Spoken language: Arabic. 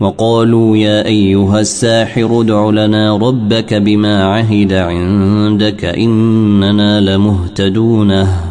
وقالوا يا أيها الساحر ادع لنا ربك بما عهد عندك إننا لمهتدونه